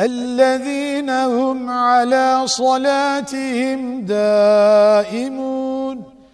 الذين هم على صلاتهم دائمون.